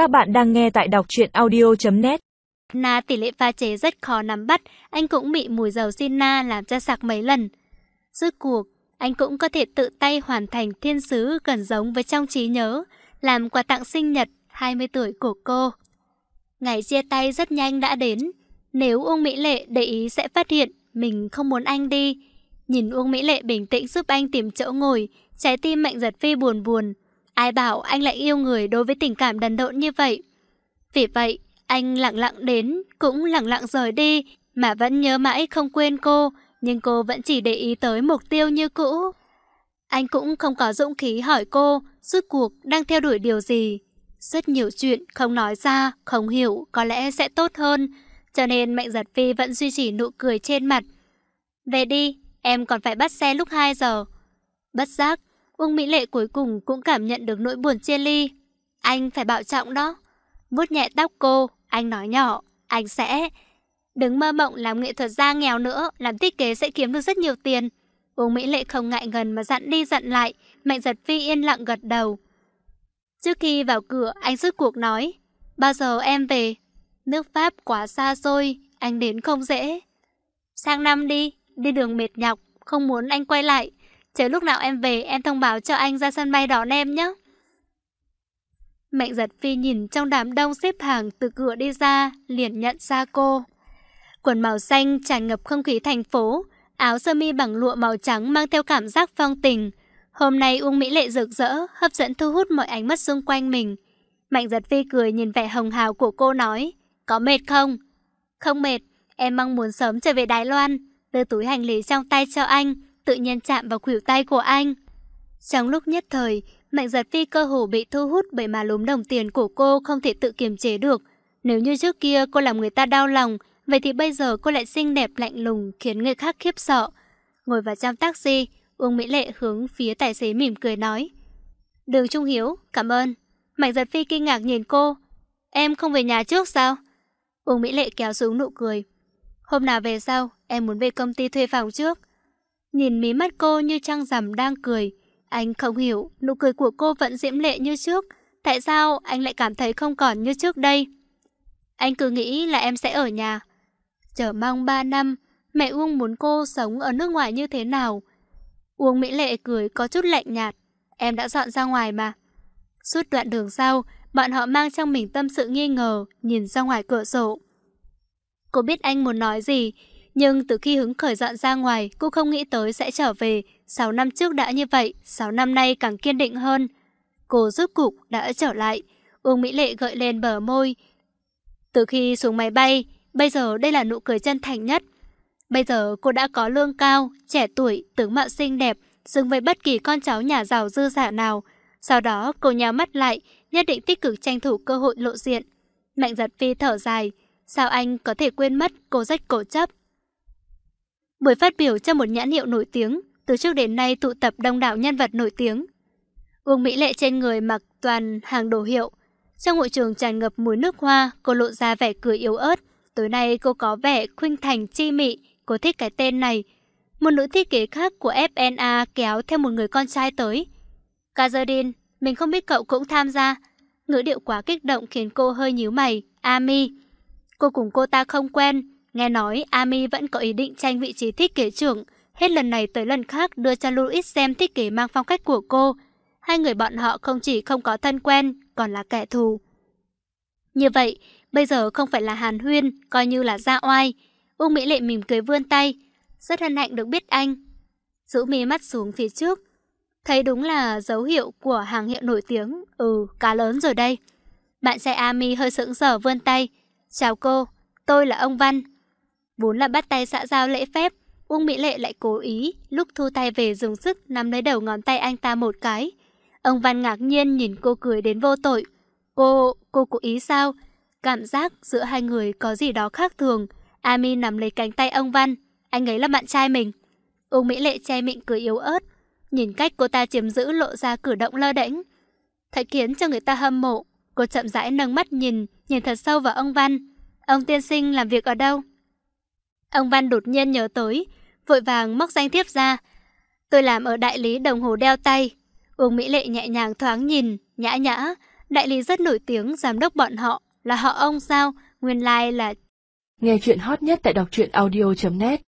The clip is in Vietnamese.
Các bạn đang nghe tại đọc truyện audio.net Na tỷ lệ pha chế rất khó nắm bắt, anh cũng bị mùi dầu xin na làm cho sặc mấy lần. Rốt cuộc, anh cũng có thể tự tay hoàn thành thiên sứ gần giống với trong trí nhớ, làm quà tặng sinh nhật 20 tuổi của cô. Ngày chia tay rất nhanh đã đến. Nếu Uông Mỹ Lệ để ý sẽ phát hiện mình không muốn anh đi. Nhìn Uông Mỹ Lệ bình tĩnh giúp anh tìm chỗ ngồi, trái tim Mạnh Giật Phi buồn buồn. Ai bảo anh lại yêu người đối với tình cảm đần độn như vậy. Vì vậy, anh lặng lặng đến, cũng lặng lặng rời đi, mà vẫn nhớ mãi không quên cô, nhưng cô vẫn chỉ để ý tới mục tiêu như cũ. Anh cũng không có dũng khí hỏi cô, suốt cuộc đang theo đuổi điều gì. Rất nhiều chuyện không nói ra, không hiểu, có lẽ sẽ tốt hơn. Cho nên Mạnh Giật Phi vẫn duy trì nụ cười trên mặt. Về đi, em còn phải bắt xe lúc 2 giờ. Bất giác, Uông Mỹ Lệ cuối cùng cũng cảm nhận được nỗi buồn chia ly. Anh phải bảo trọng đó. Vuốt nhẹ tóc cô, anh nói nhỏ, anh sẽ... Đừng mơ mộng làm nghệ thuật gia nghèo nữa, làm thiết kế sẽ kiếm được rất nhiều tiền. Uông Mỹ Lệ không ngại ngần mà dặn đi dặn lại, Mạnh Giật Phi yên lặng gật đầu. Trước khi vào cửa, anh rút cuộc nói, bao giờ em về? Nước Pháp quá xa xôi, anh đến không dễ. Sang năm đi, đi đường mệt nhọc, không muốn anh quay lại. Chờ lúc nào em về, em thông báo cho anh ra sân bay đón em nhé. Mạnh giật phi nhìn trong đám đông xếp hàng từ cửa đi ra, liền nhận ra cô. Quần màu xanh tràn ngập không khí thành phố, áo sơ mi bằng lụa màu trắng mang theo cảm giác phong tình. Hôm nay Uông Mỹ Lệ rực rỡ, hấp dẫn thu hút mọi ánh mắt xung quanh mình. Mạnh giật phi cười nhìn vẻ hồng hào của cô nói, có mệt không? Không mệt, em mong muốn sớm trở về Đài Loan, đưa túi hành lý trong tay cho anh, tự nhiên chạm vào khuỷu tay của anh. Trong lúc nhất thời, Mạnh giật phi cơ hồ bị thu hút bởi mà lúm đồng tiền của cô không thể tự kiềm chế được. Nếu như trước kia cô làm người ta đau lòng, vậy thì bây giờ cô lại xinh đẹp lạnh lùng khiến người khác khiếp sợ. Ngồi vào trong taxi, Uông Mỹ Lệ hướng phía tài xế mỉm cười nói. Đường Trung Hiếu, cảm ơn. Mạnh giật phi kinh ngạc nhìn cô. Em không về nhà trước sao? Uông Mỹ Lệ kéo xuống nụ cười. Hôm nào về sau, em muốn về công ty thuê phòng trước. Nhìn mí mắt cô như trăng rằm đang cười. Anh không hiểu, nụ cười của cô vẫn diễm lệ như trước. Tại sao anh lại cảm thấy không còn như trước đây? Anh cứ nghĩ là em sẽ ở nhà. Chờ mong 3 năm, mẹ Uông muốn cô sống ở nước ngoài như thế nào? Uông Mỹ Lệ cười có chút lạnh nhạt. Em đã dọn ra ngoài mà. Suốt đoạn đường sau, bọn họ mang trong mình tâm sự nghi ngờ, nhìn ra ngoài cửa sổ. Cô biết anh muốn nói gì, nhưng từ khi hứng khởi dọn ra ngoài, cô không nghĩ tới sẽ trở về. 6 năm trước đã như vậy, 6 năm nay càng kiên định hơn. Cô rút cục đã trở lại. Uông Mỹ Lệ gợi lên bờ môi. Từ khi xuống máy bay, bây giờ đây là nụ cười chân thành nhất. Bây giờ cô đã có lương cao, trẻ tuổi, tướng mạo xinh đẹp, xứng với bất kỳ con cháu nhà giàu dư giả nào. Sau đó cô nhắm mắt lại, nhất định tích cực tranh thủ cơ hội lộ diện. Mạnh giật phi thở dài. Sao anh có thể quên mất cô rất cổ chấp? Buổi phát biểu cho một nhãn hiệu nổi tiếng, từ trước đến nay tụ tập đông đảo nhân vật nổi tiếng. Uông Mỹ Lệ trên người mặc toàn hàng đồ hiệu. Trong hội trường tràn ngập mùi nước hoa, cô lộ ra vẻ cười yếu ớt. Tối nay cô có vẻ khuynh thành chi mị, cô thích cái tên này. Một nữ thiết kế khác của FNA kéo theo một người con trai tới. Kazardin, mình không biết cậu cũng tham gia. Ngữ điệu quá kích động khiến cô hơi nhíu mày. Ami. Cô cùng cô ta không quen, Nghe nói Ami vẫn có ý định tranh vị trí thiết kế trưởng, hết lần này tới lần khác đưa cho Louis xem thiết kế mang phong cách của cô. Hai người bọn họ không chỉ không có thân quen, còn là kẻ thù. Như vậy, bây giờ không phải là hàn huyên, coi như là ra oai. Uông Mỹ Lệ mỉm cười vươn tay. Rất hân hạnh được biết anh. Rũ mi mắt xuống phía trước. Thấy đúng là dấu hiệu của hàng hiệu nổi tiếng. Ừ, cá lớn rồi đây. Bạn trai Ami hơi sững sờ vươn tay. Chào cô, tôi là ông Văn. Vốn là bắt tay xã giao lễ phép, Uông Mỹ Lệ lại cố ý, lúc thu tay về dùng sức nắm lấy đầu ngón tay anh ta một cái. Ông Văn ngạc nhiên nhìn cô cười đến vô tội. Cô, cô cố ý sao? Cảm giác giữa hai người có gì đó khác thường. Ami nắm lấy cánh tay ông Văn. Anh ấy là bạn trai mình. Uông Mỹ Lệ che miệng cười yếu ớt. Nhìn cách cô ta chiếm giữ lộ ra cử động lơ đễnh. Thật khiến cho người ta hâm mộ. Cô chậm rãi nâng mắt nhìn, nhìn thật sâu vào ông Văn. Ông tiên sinh làm việc ở đâu? Ông Văn đột nhiên nhớ tới, vội vàng móc danh thiếp ra. Tôi làm ở đại lý đồng hồ đeo tay. Uông Mỹ Lệ nhẹ nhàng thoáng nhìn, nhã nhã. Đại lý rất nổi tiếng, giám đốc bọn họ, là họ ông sao? Nguyên lai like là... Nghe chuyện hot nhất tại đọc truyện audio.net